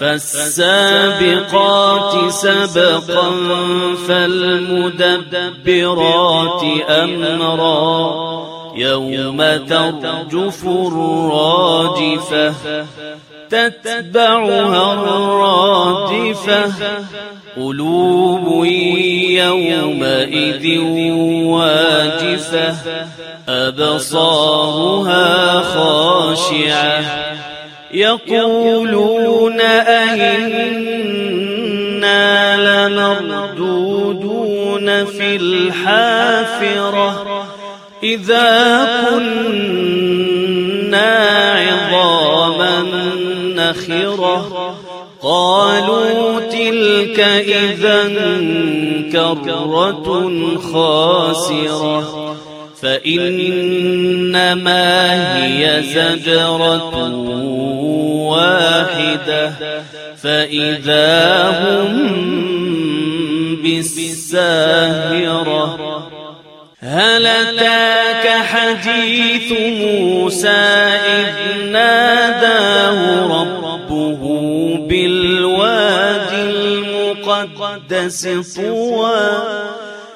فالسابقات سبقا فالمدبرات أمرا يوم ترجف الراجفة تتبعها الرادفة قلوب يومئذ واجفة أبصارها خاشعة يقولون أئنا لمردودون في الحافرة إذا كنا عظاما نخرة قالوا تلك إذا كرة خاسرة فإنما هي زجرة واحدة. فإذا هم بالساهرة هل أتاك حديث موسى إذ ناداه ربه بالوادي المقدس طوى؟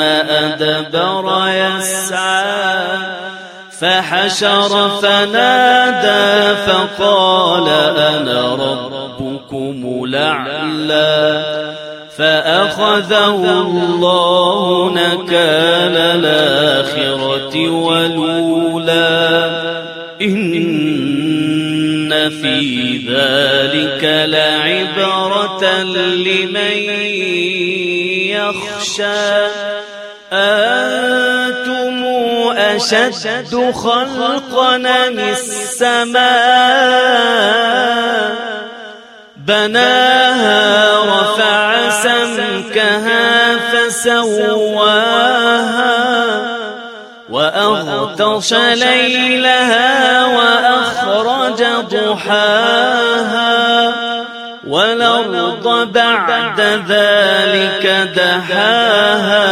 أدبر يسعى فحشر فنادى فقال أنا ربكم الأعلى فأخذه الله نكال الآخرة والأولى. إن في ذلك لعبرة. لمن يخشى. أنتم أشد خلقا من السماء. بناها رفع سمكها فسواها. وأغطش ليلها وأخرج ضحاها. والأرض بعد ذلك دحاها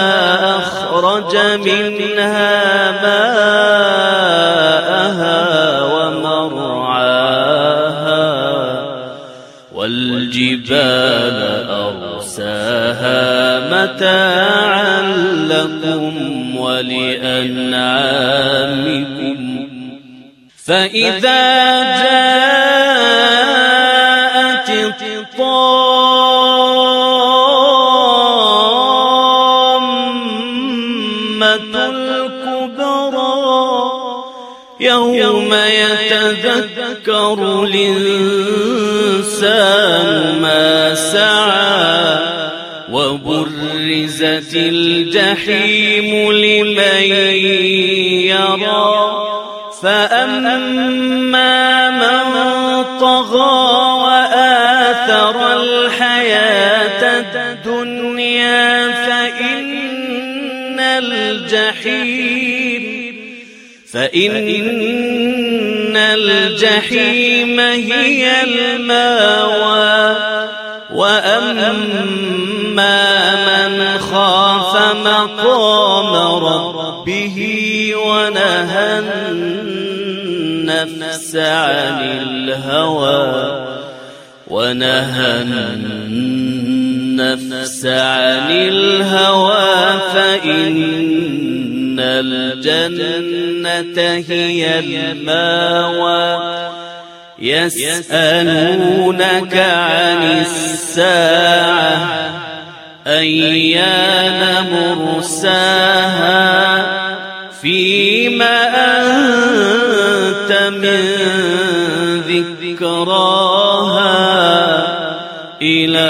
أخرج منها ماءها ومرعاها والجبال أرساها متاعا لكم ولأنعامكم. فإذا جاءت الكبرى يوم يتذكر الإنسان ما سعى وبرزت الجحيم لمن يرى فأما من طغى الجحيم. فإن الجحيم هي المأوى. وأما من خاف مقام ربه ونهى النفس عن الهوى ونهى النفس عن الهوى فإن الجنة هي المأوى. يسألونك عن الساعة أيان مرساها؟ فيما أنت من ذكراها إلى